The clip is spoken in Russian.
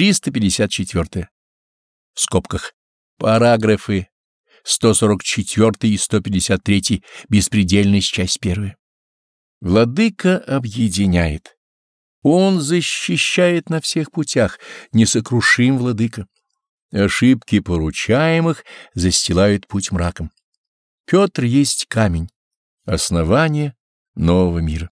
354. В скобках. Параграфы 144 и 153. Беспредельность, часть первая. Владыка объединяет. Он защищает на всех путях, несокрушим владыка. Ошибки поручаемых застилают путь мраком. Петр есть камень, основание нового мира.